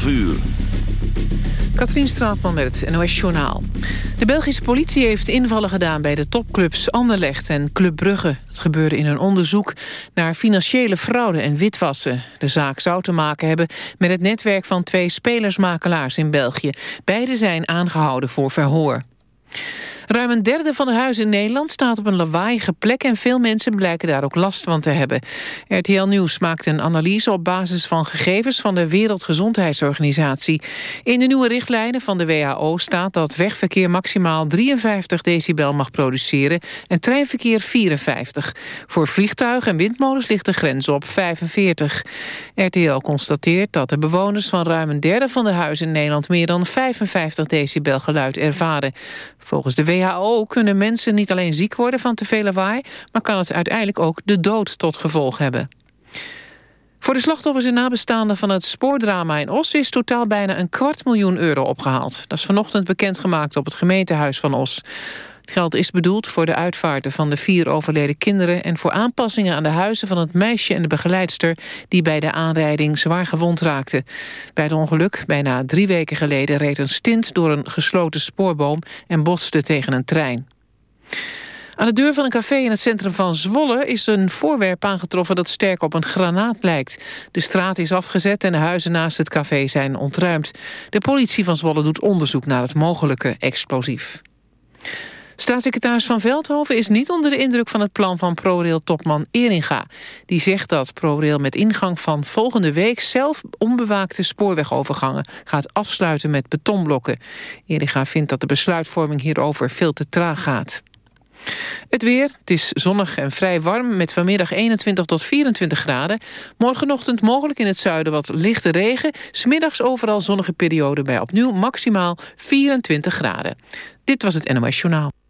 12 uur. Katrien Straatman met het NOS Journaal. De Belgische politie heeft invallen gedaan bij de topclubs Anderlecht en Club Brugge. Dat gebeurde in een onderzoek naar financiële fraude en witwassen. De zaak zou te maken hebben met het netwerk van twee spelersmakelaars in België. Beide zijn aangehouden voor verhoor. Ruim een derde van de huizen in Nederland staat op een lawaaiige plek... en veel mensen blijken daar ook last van te hebben. RTL Nieuws maakt een analyse op basis van gegevens... van de Wereldgezondheidsorganisatie. In de nieuwe richtlijnen van de WHO staat dat wegverkeer... maximaal 53 decibel mag produceren en treinverkeer 54. Voor vliegtuigen en windmolens ligt de grens op 45. RTL constateert dat de bewoners van ruim een derde van de huizen in Nederland... meer dan 55 decibel geluid ervaren. Volgens de WHO kunnen mensen niet alleen ziek worden van te veel lawaai... maar kan het uiteindelijk ook de dood tot gevolg hebben. Voor de slachtoffers en nabestaanden van het spoordrama in Os... is totaal bijna een kwart miljoen euro opgehaald. Dat is vanochtend bekendgemaakt op het gemeentehuis van Os. Geld is bedoeld voor de uitvaarten van de vier overleden kinderen... en voor aanpassingen aan de huizen van het meisje en de begeleidster... die bij de aanrijding zwaar gewond raakten. Bij het ongeluk, bijna drie weken geleden... reed een stint door een gesloten spoorboom en botste tegen een trein. Aan de deur van een café in het centrum van Zwolle is een voorwerp aangetroffen dat sterk op een granaat lijkt. De straat is afgezet en de huizen naast het café zijn ontruimd. De politie van Zwolle doet onderzoek naar het mogelijke explosief. Staatssecretaris Van Veldhoven is niet onder de indruk van het plan van ProRail-topman Eringa. Die zegt dat ProRail met ingang van volgende week zelf onbewaakte spoorwegovergangen gaat afsluiten met betonblokken. Eringa vindt dat de besluitvorming hierover veel te traag gaat. Het weer, het is zonnig en vrij warm met vanmiddag 21 tot 24 graden. Morgenochtend mogelijk in het zuiden wat lichte regen. Smiddags overal zonnige periode bij opnieuw maximaal 24 graden. Dit was het NOS Journaal.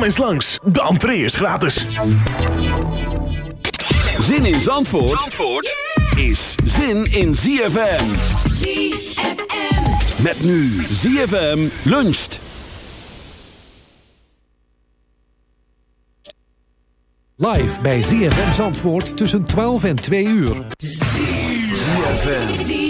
Kom eens langs, de entree is gratis. Zin in Zandvoort, Zandvoort is zin in ZFM. ZFM. Met nu ZFM luncht. Live bij ZFM Zandvoort tussen 12 en 2 uur. ZFM. ZFM.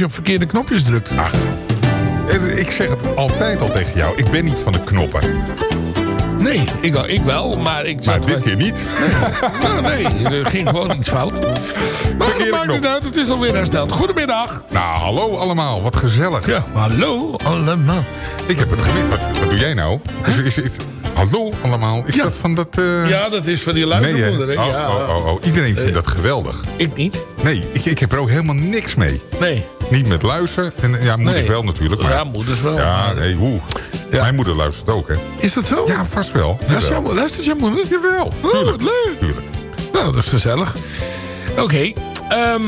Als je op verkeerde knopjes drukt. Ach. Ik zeg het altijd al tegen jou. Ik ben niet van de knoppen. Nee, ik, wel- ik wel, maar ik Maar dit keer niet. Nou, nee, er ging gewoon iets fout. Maar dat Verkeerde maakt niet uit, het is alweer hersteld. Goedemiddag. Nou, hallo allemaal. Wat gezellig. Ja, hallo allemaal. Ik heb het gemist. Wat, wat doe jij nou? Is, is, is- hallo allemaal. Is Ja. dat van dat... eh, Ja, dat is van die Nee, hè? luistermoeder. Oh, ja. oh, oh, oh. Iedereen vindt dat geweldig. Ik niet. Nee, ik, ik heb er ook helemaal niks mee. Nee. Niet met luisteren. En, ja, moeders Nee. wel natuurlijk. Maar, Ja, moeders wel. Ja, nee, hoe. Ja. Mijn moeder luistert ook, hè. Is dat zo? Ja, vast wel. Luistert jouw, luistert jouw moeder? Jawel. Oh, Tuurlijk. leuk. Tuurlijk. Nou, dat is gezellig. Oké. ehm,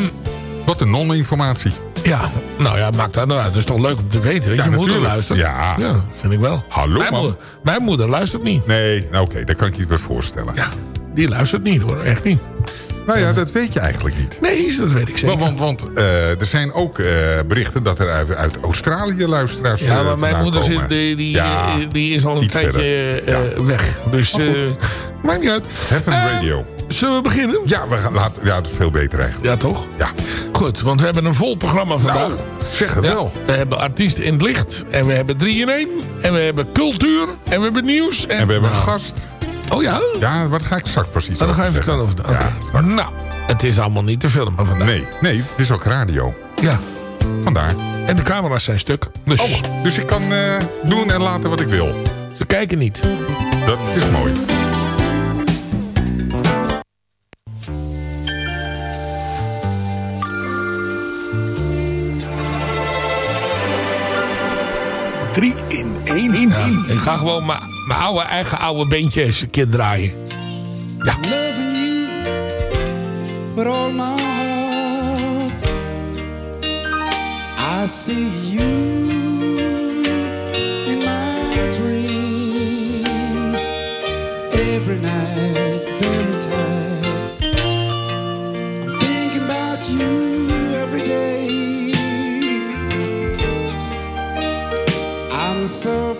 Wat een non-informatie. ja, nou ja, maakt dat nou uit. Het is toch leuk om te weten dat Ja, je moeder luistert? Ja. vind ik wel. Hallo, mijn man. moeder, mijn moeder luistert niet. Nee, nou oké, daar kan ik je bij voorstellen. Ja, die luistert niet hoor, echt niet. Nou ja, dat weet je eigenlijk niet. Nee, dat weet ik zeker. Want, want, want eh, er zijn ook eh, berichten dat er uit, uit Australië luisteraars ja, eh, maar mijn moeder zit, die, die, ja, die is al een tijdje Ja. weg. Dus maakt niet uit. Heaven Radio. Zullen we beginnen? Ja, we gaan, laten, ja, veel beter eigenlijk. Ja, toch? Ja. Goed, want we hebben een vol programma vandaag. Nou, zeg het Ja, wel. we hebben artiesten in het licht. En we hebben 3 in 1. En we hebben cultuur. En we hebben nieuws. En, En we hebben een Nou, gast. Oh ja? Ja, wat ga ik straks precies Oh, dan ga je over vertellen over de- Oké. Nou, het is allemaal niet te filmen vandaag. Nee, nee, het is ook radio. Ja. Vandaar. En de camera's zijn stuk. Dus Oh, dus ik kan eh, doen en laten wat ik wil. ze kijken niet. Dat is mooi. Drie in één in één. Ik ga gewoon mijn mijn oude, eigen oude eens een keer draaien. Ja. I see you in my dreams every night, very tight. I'm thinking about you every day. I'm so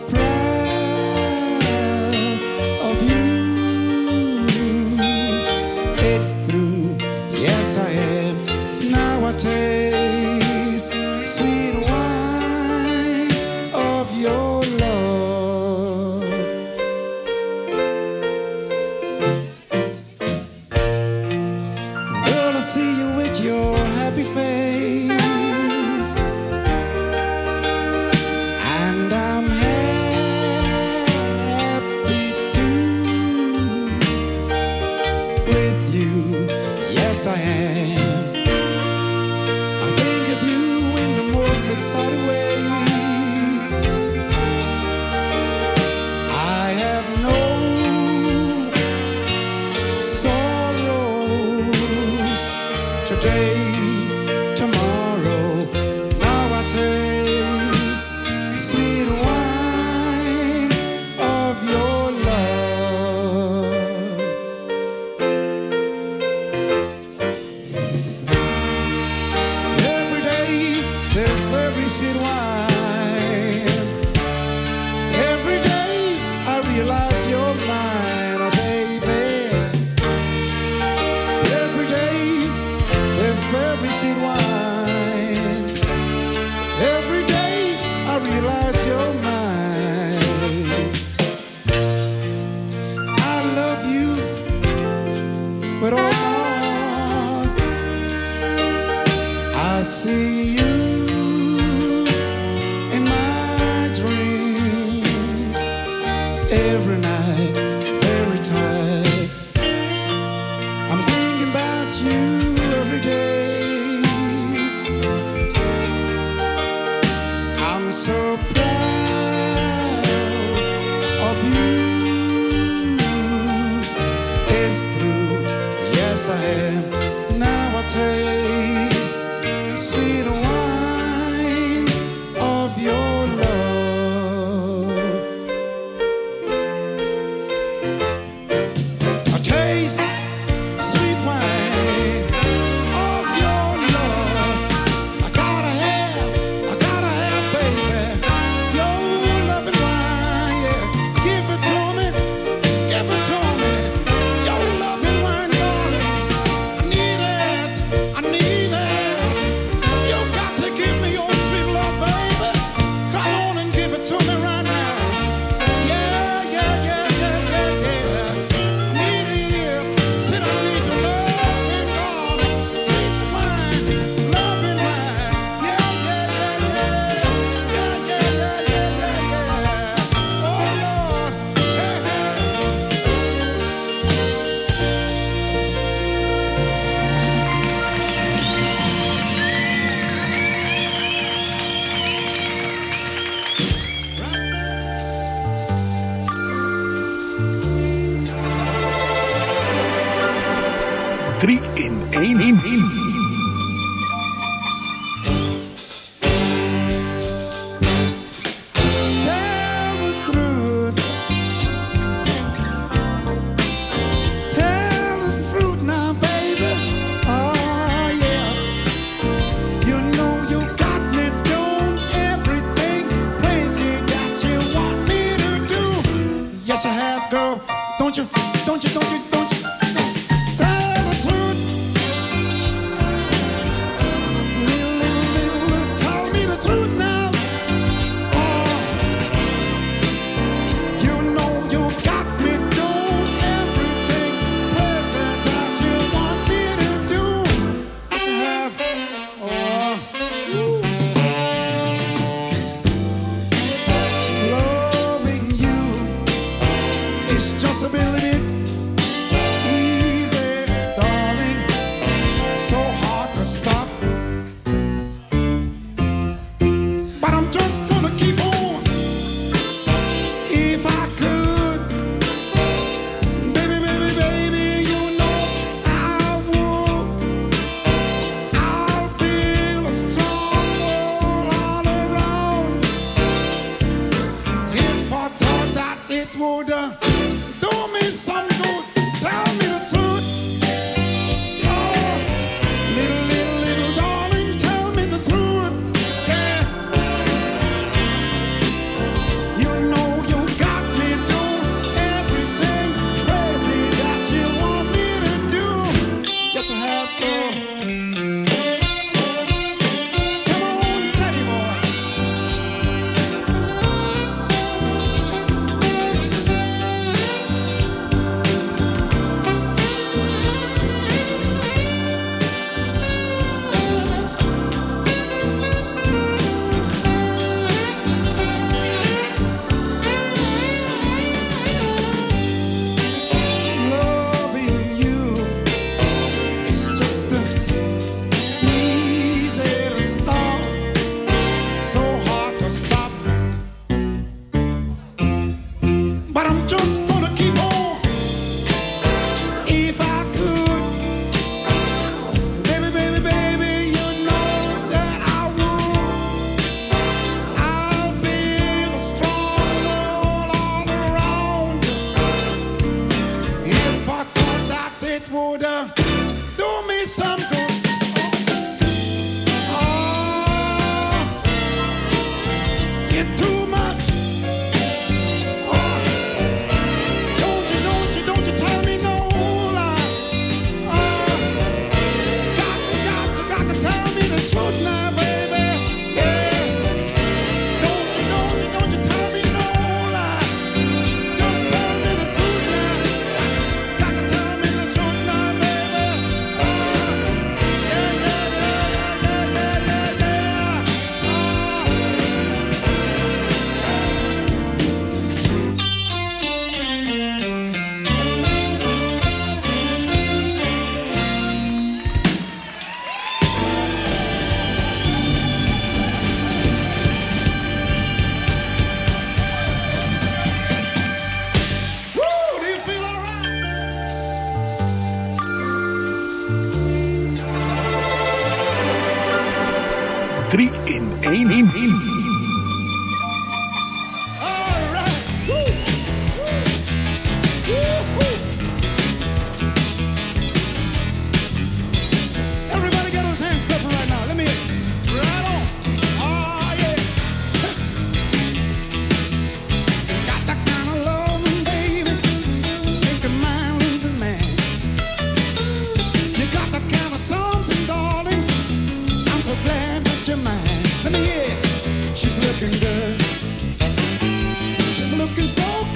broken soul.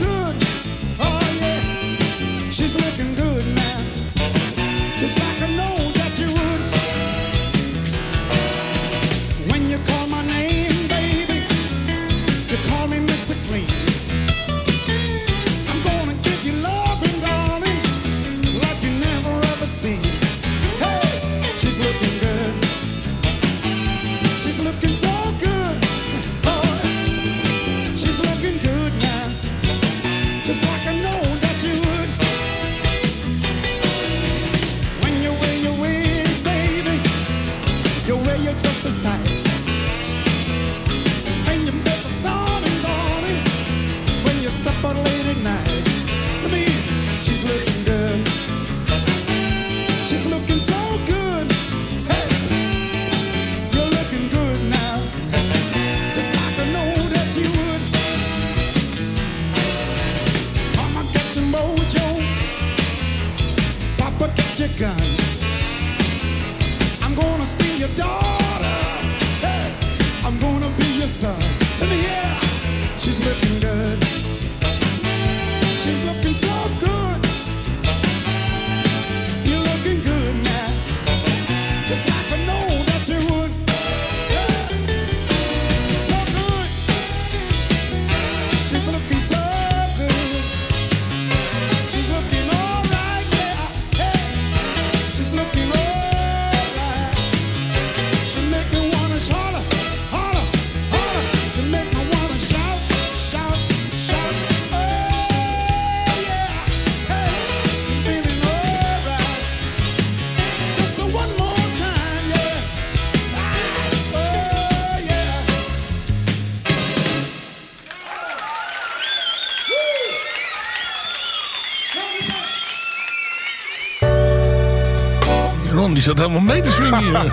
Zat helemaal mee te swingen?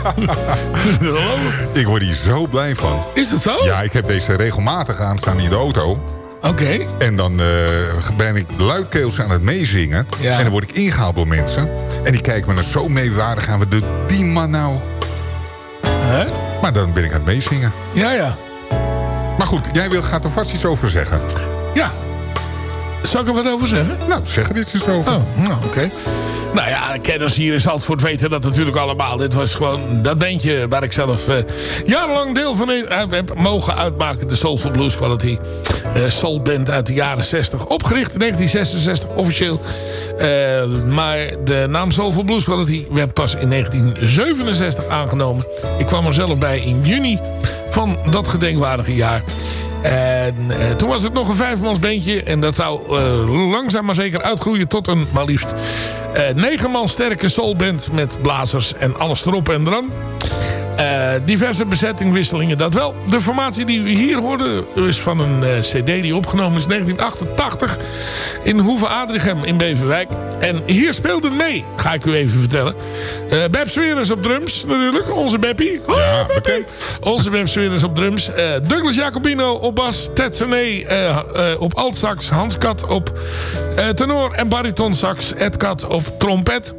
Ik word hier zo blij van. Is dat zo? Ja, ik heb deze regelmatig aanstaan in de auto. Oké. En dan eh, ben ik luidkeels aan het meezingen. Ja. En dan word ik ingehaald door mensen. En die kijken me dan zo mee. Waar gaan we de die man nou? Maar dan ben ik aan het meezingen. Ja, ja. Maar goed, jij wil, gaat er vast iets over zeggen. Ja. Zal ik er wat over zeggen? Nou, zeg er iets eens over. Oh, nou, oké. Nou ja, kenners hier in Zandvoort weten dat natuurlijk allemaal. Dit was gewoon dat bandje waar ik zelf eh, jarenlang deel van uit heb mogen uitmaken. De Soulful Blues Quality. eh soulband uit de jaren 60. Opgericht in 1966 officieel. Eh, maar de naam Soulful Blues Quality werd pas in 1967 aangenomen. Ik kwam er zelf bij in juni van dat gedenkwaardige jaar. En eh, toen was het nog een vijfmansbeentje. En dat zou eh, langzaam maar zeker uitgroeien tot een maar liefst eh negen man sterke soulband met blazers en alles erop en eraan. Eh, diverse bezettingwisselingen, dat wel. De formatie die u hier hoorde is van een eh, cd die opgenomen is in 1988 in Hoeve Adrichem in Beverwijk. En hier speelden mee, ga ik u even vertellen. Eh Beb Sweres op drums natuurlijk, onze Beppie. Ja, bekend. Onze Beb Sweres op drums. Douglas Jacobino op bas. Ted Sané op altsax. Hans Kat op tenor en baritonsax. Ed Kat op trompet.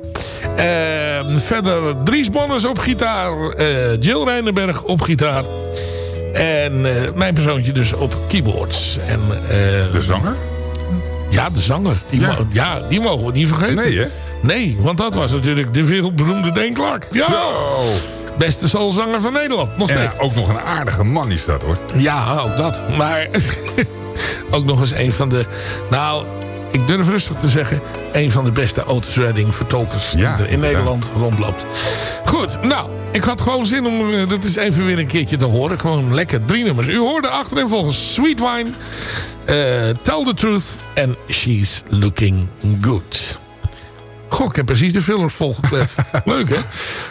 Verder Dries Bonnes op gitaar. Eh, Jill Reinenberg op gitaar. En eh, mijn persoontje dus op keyboards. En, eh, De zanger? ja, de zanger. Die, Ja. ja, die mogen we niet vergeten. Nee, hè? Nee, want dat was natuurlijk de wereldberoemde Dane Clark. Ja, Zo. beste soulzanger van Nederland. Nog En steeds. ook nog een aardige man is dat, hoor. Ja, ook dat. Maar ook nog eens een van de... Nou, ik durf rustig te zeggen... een van de beste Otis Redding vertolkers... Ja, die er in inderdaad. Nederland rondloopt. Goed, nou... Ik had gewoon zin om eh, dat is even weer een keertje te horen. Gewoon lekker drie nummers. U hoorde achterin volgens Sweet Wine... eh, Tell the Truth en She's Looking Good. Goh, ik heb precies de fillers volgekletst. Leuk, hè?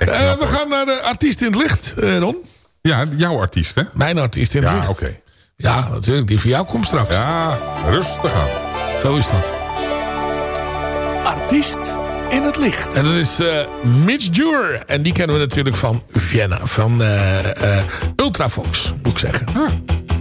Eh, we gaan naar de artiest in het licht, Ron. Ja, jouw artiest, hè? Mijn artiest in het Ja, licht. oké. Ja, natuurlijk. Die van jou komt straks. Ja, rustig aan. Zo is dat. Artiest in het licht. En dat is eh, Mitch Dewar. En die kennen we natuurlijk van Vienna. Van eh, eh, Ultravox, moet ik zeggen. Living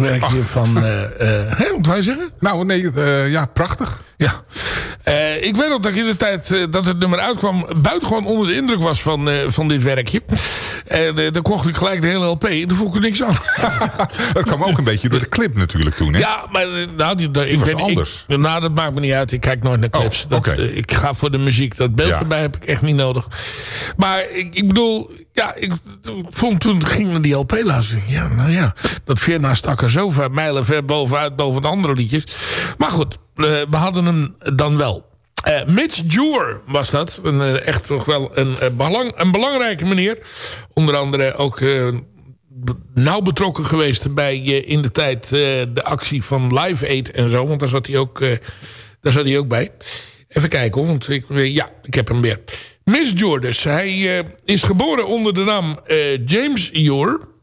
Werkje van... hè, wat wou je zeggen? Nou, nee, eh, ja, prachtig. Ja. Eh, ik weet nog dat ik in de tijd eh, dat het nummer uitkwam... buitengewoon onder de indruk was van, van dit werkje. En dan kocht ik gelijk de hele LP. En toen vond ik er niks aan. Dat kwam ook een beetje door de clip natuurlijk toen, hè? Ja, maar nou, die, ik was weet ik- anders. nou, dat maakt me niet uit. Ik kijk nooit naar clips. Oh, dat, ik ga voor de muziek. Dat beeld Ja. erbij heb ik echt niet nodig. Maar ik, ik bedoel... Ja, ik vond toen ging naar die LP luisteren. Ja, nou ja. Dat Vienna stak er zo ver, mijlen ver bovenuit boven de andere liedjes. Maar goed, eh, we hadden hem dan wel. Eh, Mitch Dewar was dat. Een, eh, echt toch wel een, belang, een belangrijke meneer. Onder andere ook nauw betrokken geweest bij in de tijd de actie van Live Aid en zo. Want daar zat hij ook, daar zat hij ook bij. Even kijken hoor, want ik, ja, ik heb hem weer. Miss Dewar dus. Hij eh, is geboren onder de naam eh, James.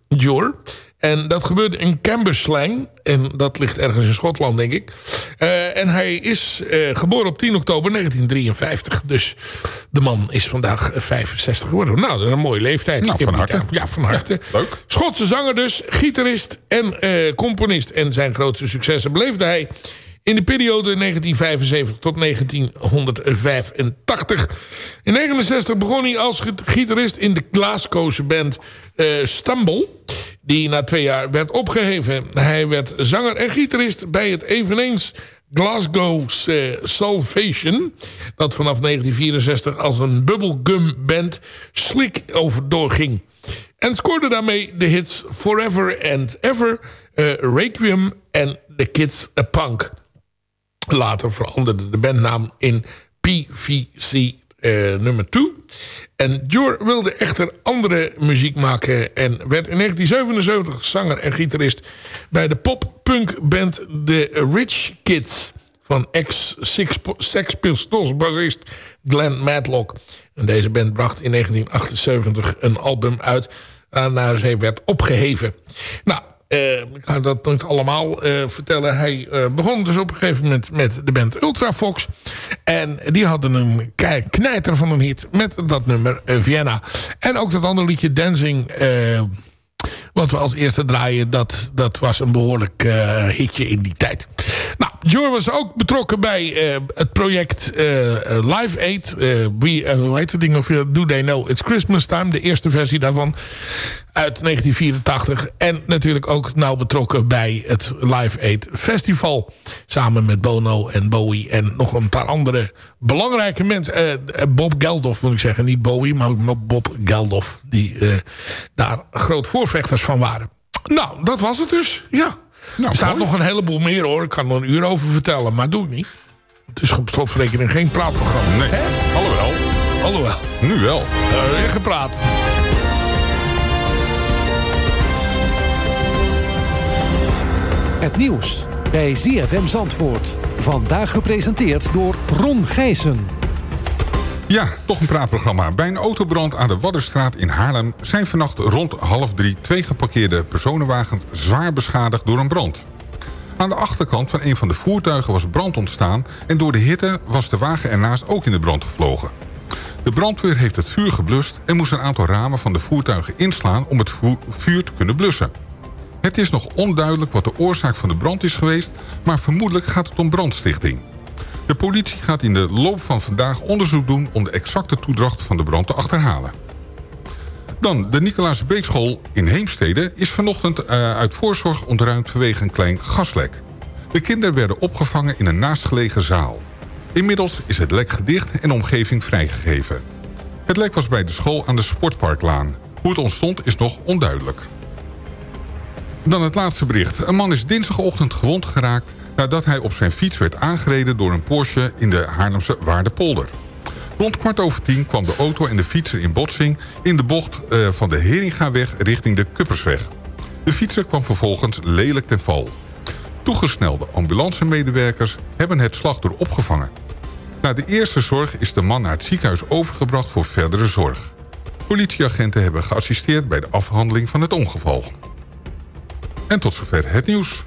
Dewar. En dat gebeurde in Cambuslang. En dat ligt ergens in Schotland, denk ik. Eh, en hij is geboren op 10 oktober 1953. Dus de man is vandaag eh, 65 geworden. Nou, dat is een mooie leeftijd. Nou, van harte. Ja, van harte. leuk. Schotse zanger dus, gitarist en componist. En zijn grootste successen beleefde hij in de periode 1975 tot 1985. In 1969 begon hij als git- gitarist in de Glasgowse band eh Stumble. Die na twee jaar werd opgeheven. Hij werd zanger en gitarist bij het eveneens Glasgow's Salvation. Dat vanaf 1964 als een bubblegum band slik over doorging. En scoorde daarmee de hits Forever and Ever, eh, Requiem en The Kids a Punk. Later veranderde de bandnaam in PVC eh, nummer 2. En Jor wilde echter andere muziek maken... en werd in 1977 zanger en gitarist... bij de pop-punk band The Rich Kids... van ex-Sex Pistols bassist Glenn Matlock. En deze band bracht in 1978 een album uit... waarna zij werd opgeheven. Nou, eh, ik ga dat niet allemaal eh, vertellen. Hij eh, begon dus op een gegeven moment met de band Ultrafox. En die hadden een knijter van een hit met dat nummer Vienna. En ook dat andere liedje Dancing... wat we als eerste draaien, dat, dat was een behoorlijk eh, hitje in die tijd. Nou, Jor was ook betrokken bij eh, het project eh, Live Aid. Eh, hoe heet het ding? Of Do They Know It's Christmas Time? De eerste versie daarvan uit 1984. En natuurlijk ook nauw betrokken bij het Live Aid Festival. Samen met Bono en Bowie en nog een paar andere belangrijke mensen. Bob Geldof moet ik zeggen. Niet Bowie, maar Bob Geldof. Die daar groot voorvechters van waren. Nou, dat was het dus. Ja. Nou, er staat mooi. nog een heleboel meer hoor. Ik kan er een uur over vertellen, maar doe ik niet. Het is op slotverrekening geen praatprogramma. Nee, alhoewel. Alhoewel, Nu wel. uh, weer gepraat. Het nieuws bij ZFM Zandvoort. Vandaag gepresenteerd door Ron Gijssen. Ja, toch een praatprogramma. Bij een autobrand aan de Waddenstraat in Haarlem... zijn vannacht rond half drie twee geparkeerde personenwagens... zwaar beschadigd door een brand. Aan de achterkant van een van de voertuigen was brand ontstaan... en door de hitte was de wagen ernaast ook in de brand gevlogen. De brandweer heeft het vuur geblust... en moest een aantal ramen van de voertuigen inslaan... om het vuur te kunnen blussen. Het is nog onduidelijk wat de oorzaak van de brand is geweest... maar vermoedelijk gaat het om brandstichting. De politie gaat in de loop van vandaag onderzoek doen... om de exacte toedracht van de brand te achterhalen. Dan, de Nicolaas Beekschool in Heemstede... is vanochtend eh, uit voorzorg ontruimd vanwege een klein gaslek. De kinderen werden opgevangen in een naastgelegen zaal. Inmiddels is het lek gedicht en de omgeving vrijgegeven. Het lek was bij de school aan de Sportparklaan. Hoe het ontstond is nog onduidelijk. Dan het laatste bericht. Een man is dinsdagochtend gewond geraakt... nadat hij op zijn fiets werd aangereden door een Porsche in de Haarlemse Waardepolder. Rond kwart over tien kwam de auto en de fietser in botsing... in de bocht eh, van de Heringaweg richting de Kuppersweg. De fietser kwam vervolgens lelijk ten val. Toegesnelde ambulancemedewerkers hebben het slachtoffer opgevangen. Na de eerste zorg is de man naar het ziekenhuis overgebracht voor verdere zorg. Politieagenten hebben geassisteerd bij de afhandeling van het ongeval. En tot zover het nieuws.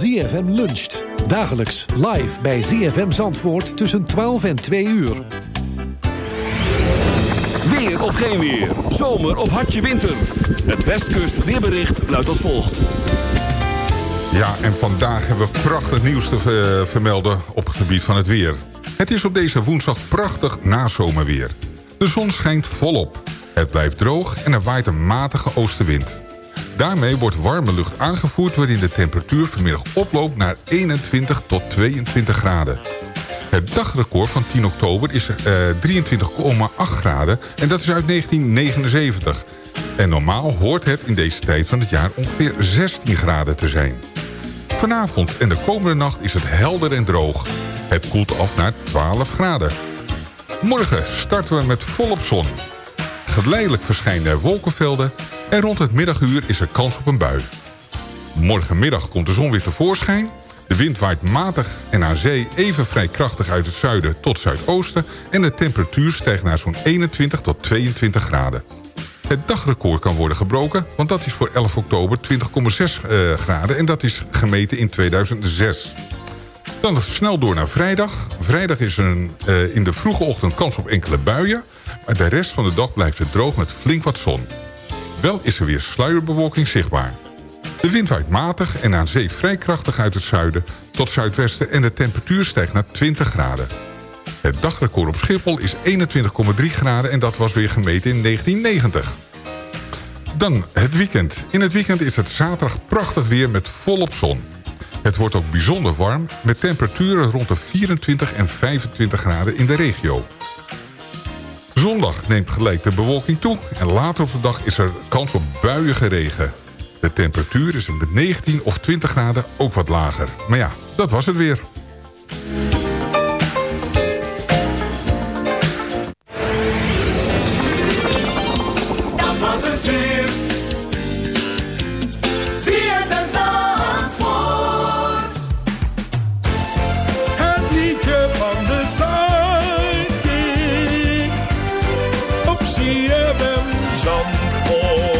ZFM luncht. Dagelijks live bij ZFM Zandvoort tussen 12 en 2 uur. Weer of geen weer. Zomer of hartje winter. Het Westkust weerbericht luidt als volgt. Ja, en vandaag hebben we prachtig nieuws te ver- vermelden op het gebied van het weer. Het is op deze woensdag prachtig nazomerweer. De zon schijnt volop. Het blijft droog en er waait een matige oostenwind. Daarmee wordt warme lucht aangevoerd... waarin de temperatuur vanmiddag oploopt naar 21 tot 22 graden. Het dagrecord van 10 oktober is eh, 23,8 graden... en dat is uit 1979. En normaal hoort het in deze tijd van het jaar ongeveer 16 graden te zijn. Vanavond en de komende nacht is het helder en droog. Het koelt af naar 12 graden. Morgen starten we met volop zon. Geleidelijk verschijnen er wolkenvelden... en rond het middaguur is er kans op een bui. Morgenmiddag komt de zon weer tevoorschijn. De wind waait matig en aan zee even vrij krachtig uit het zuiden tot zuidoosten... en de temperatuur stijgt naar zo'n 21 tot 22 graden. Het dagrecord kan worden gebroken, want dat is voor 11 oktober 20,6 eh, graden... en dat is gemeten in 2006. Dan snel door naar vrijdag. Vrijdag is er een, eh, in de vroege ochtend kans op enkele buien... maar de rest van de dag blijft het droog met flink wat zon. Wel is er weer sluierbewolking zichtbaar. De wind waait matig en aan zee vrij krachtig uit het zuiden tot zuidwesten... en de temperatuur stijgt naar 20 graden. Het dagrecord op Schiphol is 21,3 graden en dat was weer gemeten in 1990. Dan het weekend. In het weekend is het zaterdag prachtig weer met volop zon. Het wordt ook bijzonder warm met temperaturen rond de 24 en 25 graden in de regio. Zondag neemt gelijk de bewolking toe en later op de dag is er kans op buiige regen. De temperatuur is met 19 of 20 graden ook wat lager. Maar ja, dat was het weer. CFM Zandvoort.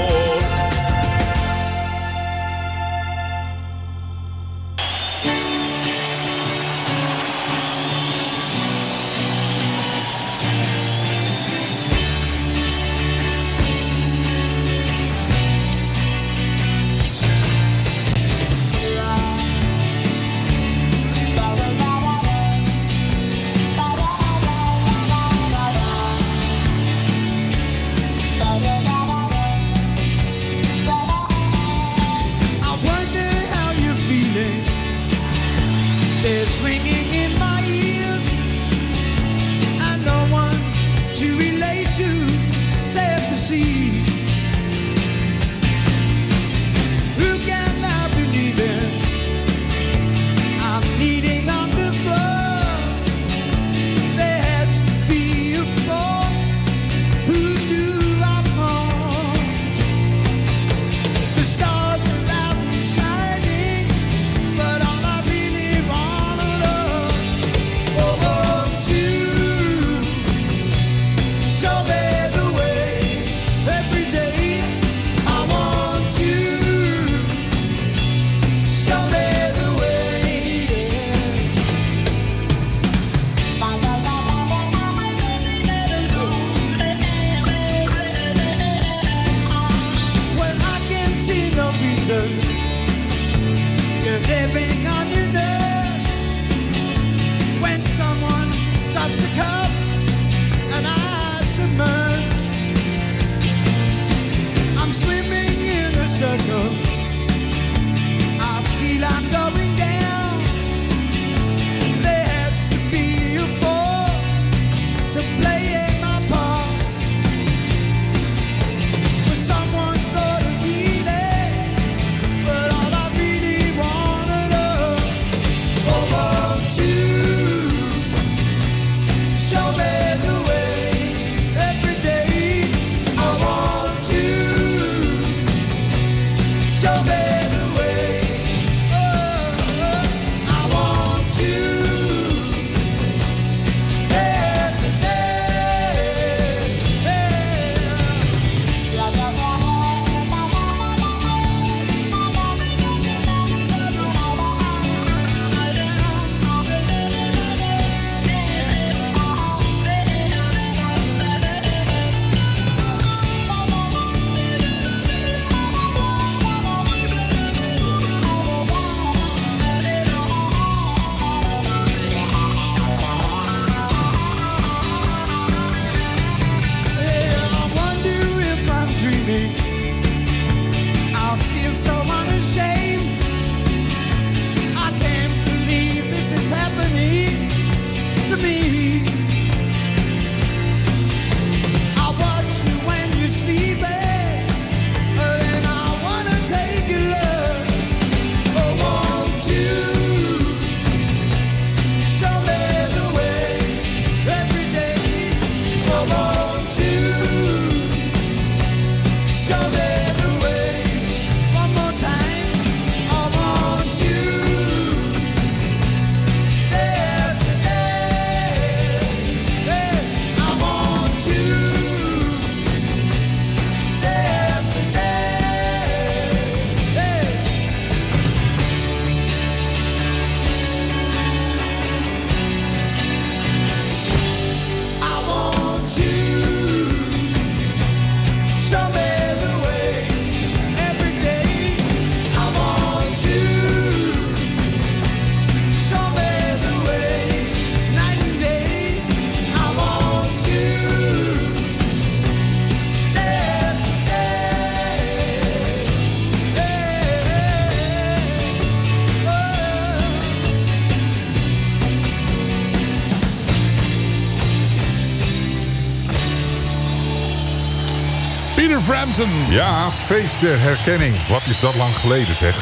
Ja, feest der herkenning. Wat is dat lang geleden, zeg.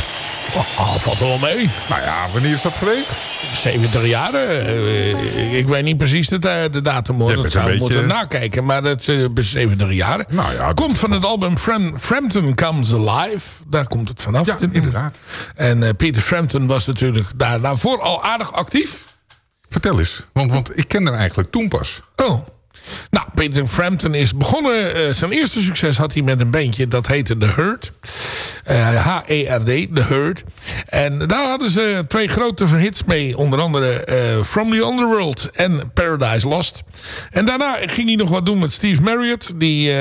Oh, valt er wel mee. Nou ja, wanneer is dat geweest? 70 jaar. eh, ik weet niet precies de, eh, de datum hoor. Dat zou ik moeten beetje- nakijken. Maar dat is eh, 70 jaar. Nou ja, komt van het album Fram- Frampton Comes Alive. Daar komt het vanaf. Ja, inderdaad. En eh, Peter Frampton was natuurlijk daar daarvoor al aardig actief. Vertel eens, want, want ik ken hem eigenlijk toen pas. Oh. Nou, Peter Frampton is begonnen... eh, zijn eerste succes had hij met een bandje dat heette The Hurt. Eh, H-E-R-D, The Hurt. En daar hadden ze twee grote hits mee. Onder andere eh, From the Underworld en Paradise Lost. En daarna ging hij nog wat doen met Steve Marriott... die,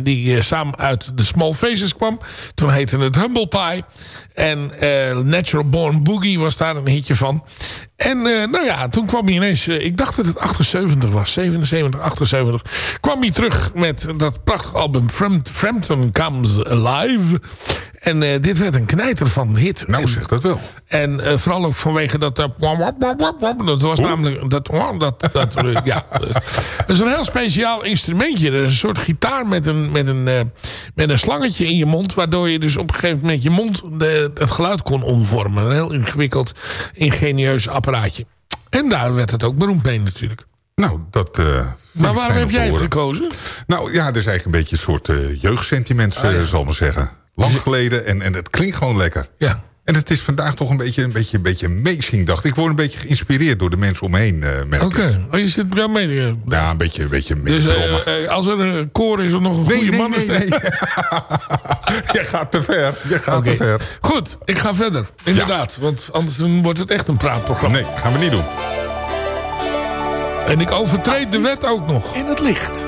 die samen uit The Small Faces kwam. Toen heette het Humble Pie. En Natural Born Boogie was daar een hitje van. En eh, nou ja, toen kwam hij ineens... eh, ik dacht dat het 78 was. 77, 78. Kwam hij terug met dat prachtige album Fram- Frampton Comes Alive. En eh, dit werd een knijter van hit. Nou, En- zeg dat wel. en vooral ook vanwege dat... dat was namelijk... Dat, dat, dat, ja, dat is een heel speciaal instrumentje. Dat is een soort gitaar met een, met, een, met een slangetje in je mond... waardoor je dus op een gegeven moment je mond de, het geluid kon omvormen. Een heel ingewikkeld, ingenieus apparaatje. En daar werd het ook beroemd mee natuurlijk. Nou, dat... vind Maar waarom heb jij het gekozen? Nou ja, dat is eigenlijk een beetje een soort eh, jeugdsentiment, Ah, eh, zal ik maar zeggen. Lang geleden en, en het klinkt gewoon lekker. Ja. En het is vandaag toch een beetje, een beetje, een beetje amazing, dacht ik. Ik word een beetje geïnspireerd door de mensen om me heen, eh Oké, oh, je zit ja, mee. eh. Ja, een beetje, een beetje Dus eh, als er een koor is of nog een Nee, goede nee, man is... nee, nee. Jij gaat te ver. Je gaat te ver. Goed, ik ga verder. Inderdaad, want anders wordt het echt een praatprogramma. Nee, gaan we niet doen. En ik overtreed de wet ook nog. In het licht.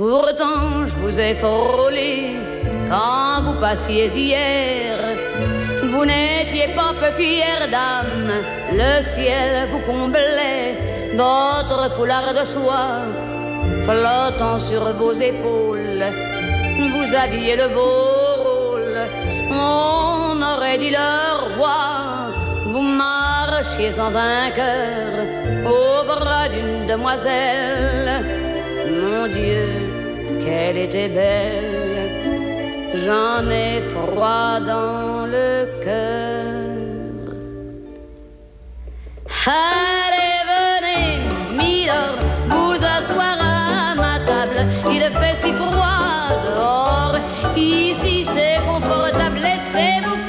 Pourtant, je vous ai frôlé quand vous passiez hier. Vous n'étiez pas peu fière d'âme, le ciel vous comblait, votre foulard de soie flottant sur vos épaules. Vous aviez le beau rôle, on aurait dit le roi. Vous marchiez en vainqueur au bras d'une demoiselle. Mon Dieu, qu'elle était belle. J'en ai froid dans le cœur. Allez, venez, Milord, vous asseoir à ma table. Il fait si froid dehors. Ici, c'est confortable. Laissez-vous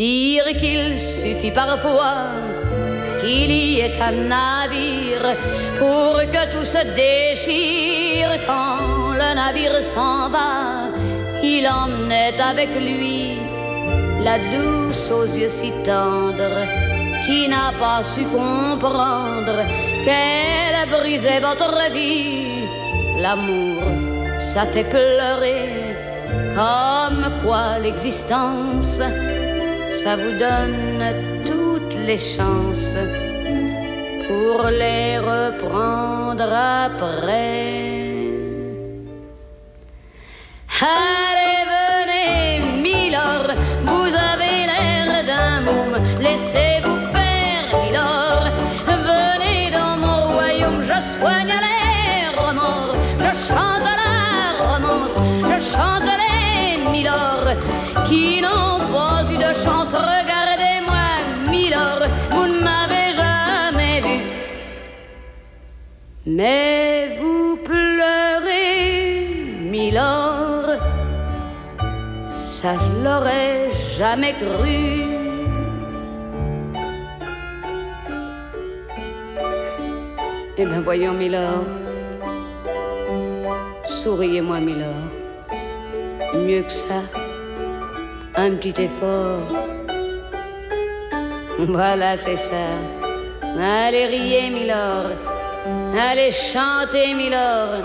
Dire qu'il suffit parfois qu'il y ait un navire pour que tout se déchire quand le navire s'en va. Il emmenait avec lui la douce aux yeux si tendres qui n'a pas su comprendre qu'elle brisait votre vie. L'amour, ça fait pleurer comme quoi l'existence, ça vous donne toutes les chances pour les reprendre après. Allez, venez, Milord, vous avez l'air d'un môme, laissez-vous faire, Milord. Venez dans mon royaume, je soigne les remords, je chante la romance, je chante les Milord, qui Mais vous pleurez, milord, ça je l'aurais jamais cru. Eh bien voyons, milord, souriez-moi, milord. Mieux que ça, un petit effort. Voilà, c'est ça. Allez, riez, milord. Allez chanter, Milord.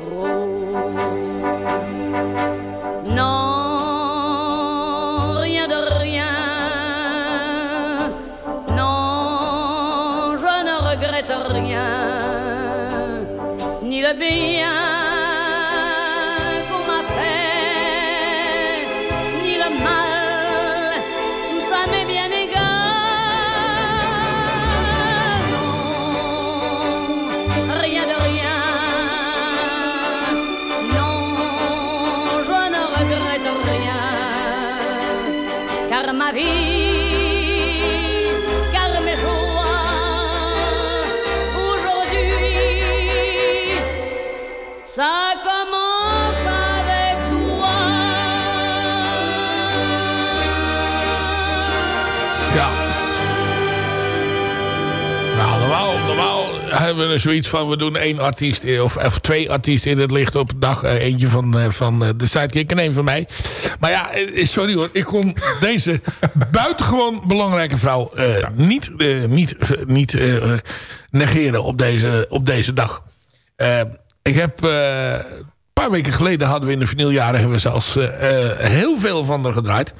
Car ma vie, hebben we zoiets van... we doen één artiest of, of twee artiesten in het licht op dag. Eh, eentje van, eh, van eh, de Sidekick en één van mij. Maar ja, sorry hoor. Ik kon deze buitengewoon belangrijke vrouw... niet, niet, niet negeren op deze, op deze dag. Ik heb... paar weken geleden hadden we in de vinyljaren... hebben we zelfs eh, eh, heel veel van haar gedraaid.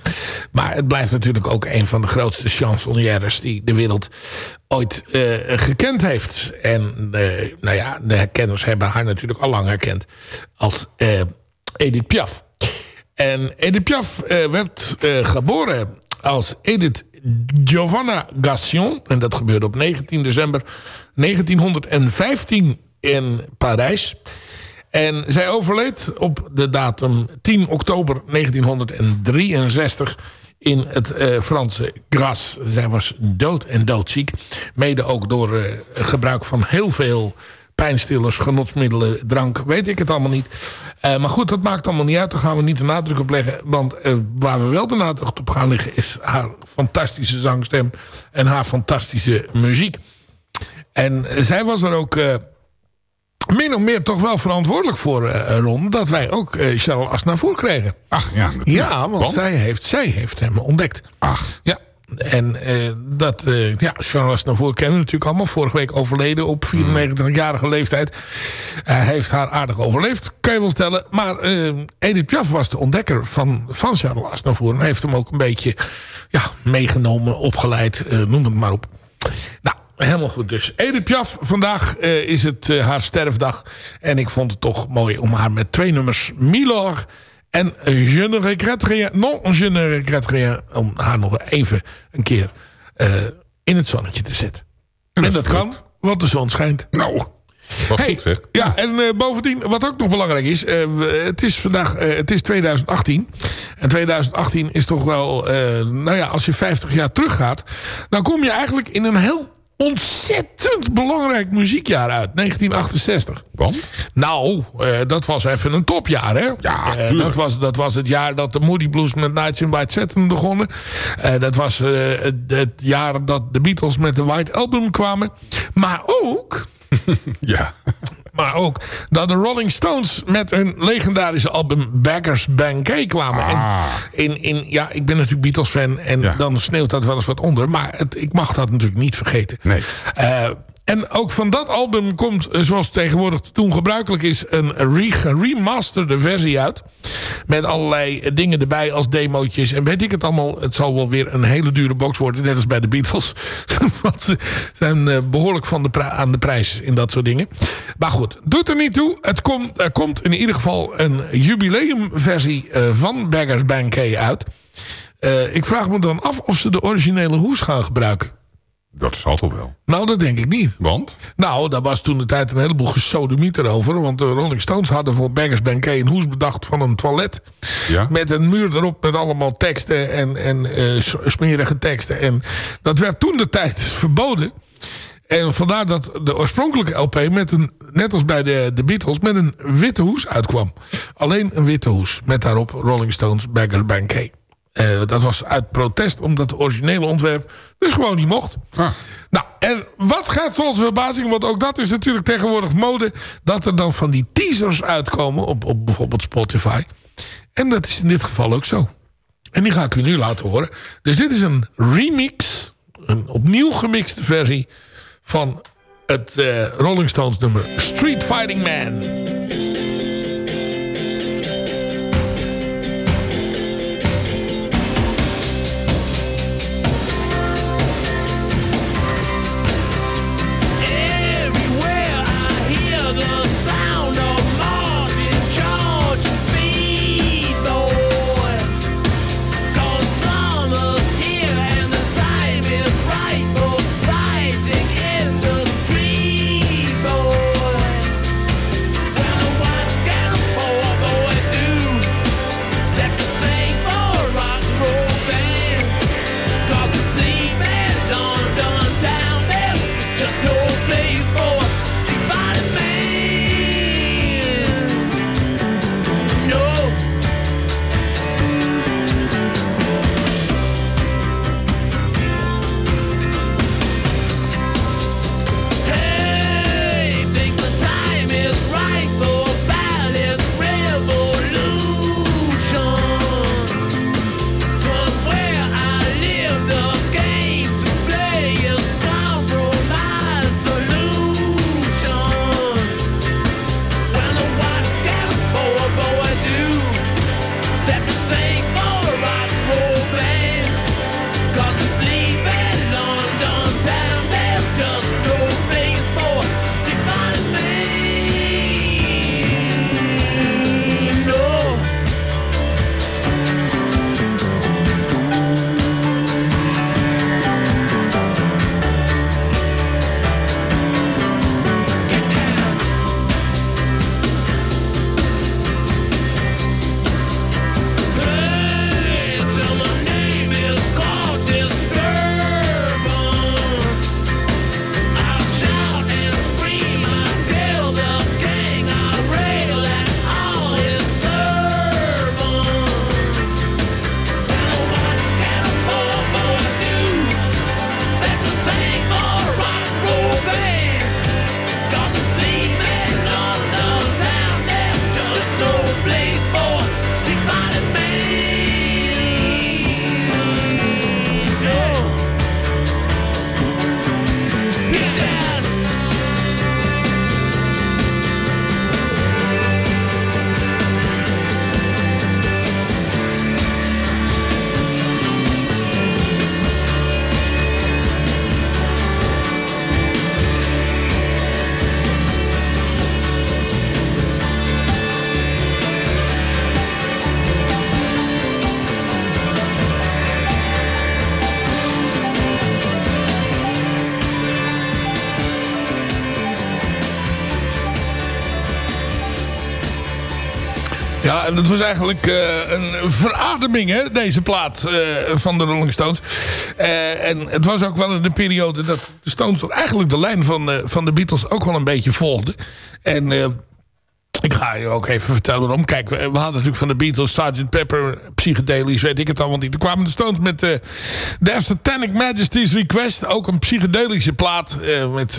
Maar het blijft natuurlijk ook een van de grootste chansonnières... die de wereld ooit eh, gekend heeft. En nou ja, de kenners hebben haar natuurlijk al lang herkend... als Edith Piaf. En Edith Piaf werd geboren als Edith Giovanna Gassion. En dat gebeurde op 19 december 1915 in Parijs. En zij overleed op de datum 10 oktober 1963 in het eh, Franse Grasse. Zij was dood en doodziek. Mede ook door eh, gebruik van heel veel pijnstillers, genotsmiddelen, drank, weet ik het allemaal niet. Eh, maar goed, dat maakt allemaal niet uit. Daar gaan we niet de nadruk op leggen. Want waar we wel de nadruk op gaan leggen is haar fantastische zangstem en haar fantastische muziek. En zij was er ook min of meer toch wel verantwoordelijk voor, eh, Ron... dat wij ook eh, Charles Aznavour kregen. Ach, ja. Ja, want, Zij, heeft, zij heeft hem ontdekt. Ach. Ja, en eh, dat, ja, Charles Aznavour kennen we natuurlijk allemaal. Vorige week overleden op 94-jarige leeftijd. Hij heeft haar aardig overleefd, kan je wel stellen. Maar Edith Piaf was de ontdekker van, van Charles Aznavour. En heeft hem ook een beetje ja, meegenomen, opgeleid, noem het maar op. Nou, helemaal goed dus. Edith Piaf, vandaag eh, is het eh, haar sterfdag. En ik vond het toch mooi om haar met twee nummers... Milor en Je ne regrette rien. Non, je ne regrette rien. Om haar nog even een keer eh, in het zonnetje te zetten. En dat, kan, want de zon schijnt. Nou, wat Hey, goed zeg. Ja, en bovendien, wat ook nog belangrijk is... het is vandaag, het is 2018. En 2018 is toch wel... nou ja, als je 50 jaar teruggaat... dan kom je eigenlijk in een heel ontzettend belangrijk muziekjaar uit. 1968. Want? Nou, eh, dat was even een topjaar, hè? Ja, Eh, dat, was, dat was het jaar dat de Moody Blues met Nights in White Satin begonnen. Eh, dat was het, het jaar dat de Beatles met de White Album kwamen. Maar ook... Ja. Maar ook dat de Rolling Stones met hun legendarische album Beggars Banquet kwamen. Ah. En in, in, ja, ik ben natuurlijk Beatles fan en Ja. dan sneeuwt dat wel eens wat onder. Maar het, ik mag dat natuurlijk niet vergeten. Nee. Eh, en ook van dat album komt, eh, zoals tegenwoordig toen gebruikelijk is... een re remasterde versie uit. Met allerlei eh, dingen erbij als demootjes. En weet ik het allemaal. Het zal wel weer een hele dure box worden. Net als bij de Beatles. Want ze zijn eh, behoorlijk van de aan de prijs in dat soort dingen. Maar goed, doet er niet toe. Het komt, er komt in ieder geval een jubileumversie van Beggars Banquet uit. Ik vraag me dan af of ze de originele hoes gaan gebruiken. Dat zal toch wel. Nou, dat denk ik niet. Want? Nou, daar was toen de tijd een heleboel gesodemiet erover. Want de Rolling Stones hadden voor Beggars Banquet een hoes bedacht van een toilet. Ja. Met een muur erop met allemaal teksten en, en s- smerige teksten. En dat werd toen de tijd verboden. En vandaar dat de oorspronkelijke LP, met een, net als bij de, de Beatles, met een witte hoes uitkwam. Alleen een witte hoes. Met daarop Rolling Stones Beggars Banquet. Eh, dat was uit protest, omdat de originele ontwerp dus gewoon niet mocht. Ah. Nou, en wat gaat zoals verbazing, want ook dat is natuurlijk tegenwoordig mode... dat er dan van die teasers uitkomen op, op bijvoorbeeld Spotify. En dat is in dit geval ook zo. En die ga ik u nu laten horen. Dus dit is een remix, een opnieuw gemixte versie... van het eh, Rolling Stones nummer Street Fighting Man. Het was eigenlijk eh, een verademing, hè, deze plaat eh, van de Rolling Stones. Eh, en het was ook wel in de periode dat de Stones toch eigenlijk de lijn van, van de Beatles ook wel een beetje volgden. En ik ga je ook even vertellen waarom. Kijk, we hadden natuurlijk van de Beatles, Sgt. Pepper, psychedelisch, weet ik het allemaal niet. Toen kwamen de Stones met eh Their Satanic Majesty's Request. Ook een psychedelische plaat met,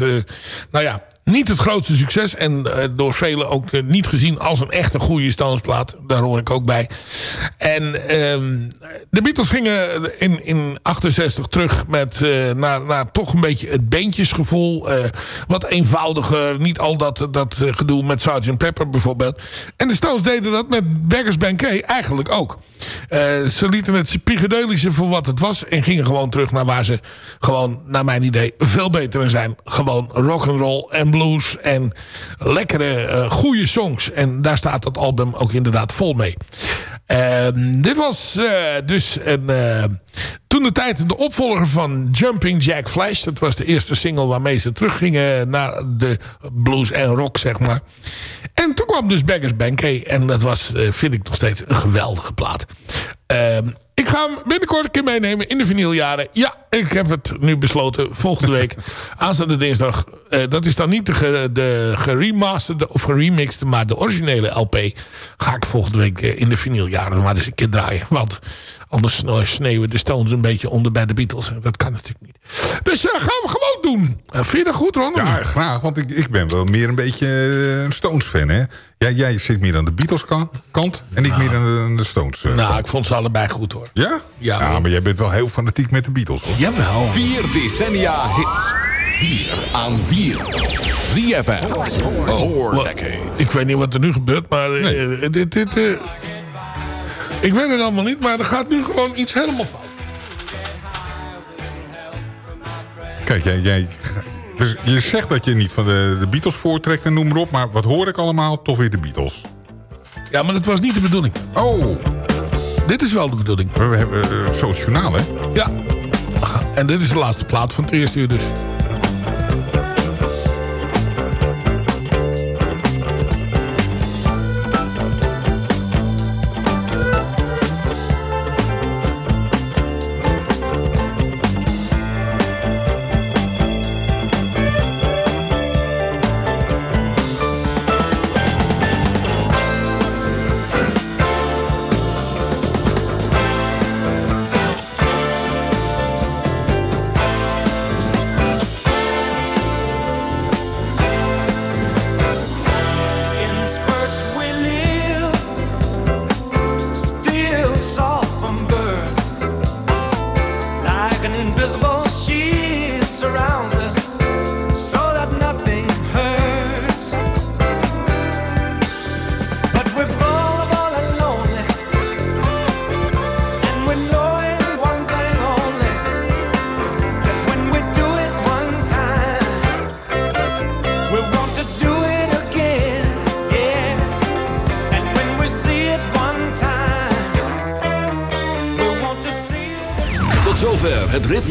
nou ja, niet het grootste succes. En eh, door velen ook eh, niet gezien als een echte goede Stones-plaat. Daar hoor ik ook bij. En ehm, de Beatles gingen in, in 68 terug met, eh, naar, naar toch een beetje het beentjesgevoel. wat eenvoudiger. Niet al dat, dat gedoe met Sgt. Pepper bijvoorbeeld. En de Stones deden dat met Beggars Banquet eigenlijk ook. Ze lieten het psychedelische voor wat het was. En gingen gewoon terug naar waar ze gewoon, naar mijn idee, veel beter in zijn. Gewoon rock and roll en blues. En lekkere, eh, goede songs. En daar staat dat album ook inderdaad vol mee. Ehm, dit was eh, dus een, eh, toen de tijd de opvolger van Jumping Jack Flash. Dat was de eerste single waarmee ze teruggingen naar de blues en rock, zeg maar. En toen kwam dus Beggars Banquet. En dat was, vind ik nog steeds, een geweldige plaat. Ik ga hem binnenkort een keer meenemen in de vinyljaren. Ja, ik heb het nu besloten. Volgende week, aanstaande dinsdag. eh, dat is dan niet de, de geremasterde of geremixte, maar de originele LP. Ga ik volgende week eh, in de vinyljaren maar eens een keer draaien. Want anders sne- sneeuwen de Stones een beetje onder bij de Beatles. Dat kan natuurlijk niet. Dus eh, gaan we gewoon doen. Eh, vind je dat goed, Ron? Ja, graag, want ik, ik ben wel meer een beetje eh, een Stones-fan, hè? Jij, jij zit meer aan de Beatles-kant en ik meer aan de, aan de Stones. eh, Nou, kant. ik vond ze allebei goed, hoor. Ja? Ja. maar jij bent wel heel fanatiek met de Beatles, hoor. Jawel. Vier decennia hits. 4 aan 4. ZFM. Four Wat- decades. Ik weet niet wat er nu gebeurt, maar eh, dit, dit, eh, ik weet het allemaal niet, maar er gaat nu gewoon iets helemaal fout. Kijk, jij, jij, dus je zegt dat je niet van de, de Beatles voortrekt en noem maar op... maar wat hoor ik allemaal? Toch weer de Beatles. Ja, maar dat was niet de bedoeling. Oh, Dit is wel de bedoeling. we hebben uh, zo'n journaal, hè? Ja. En dit is de laatste plaat van het eerste uur dus.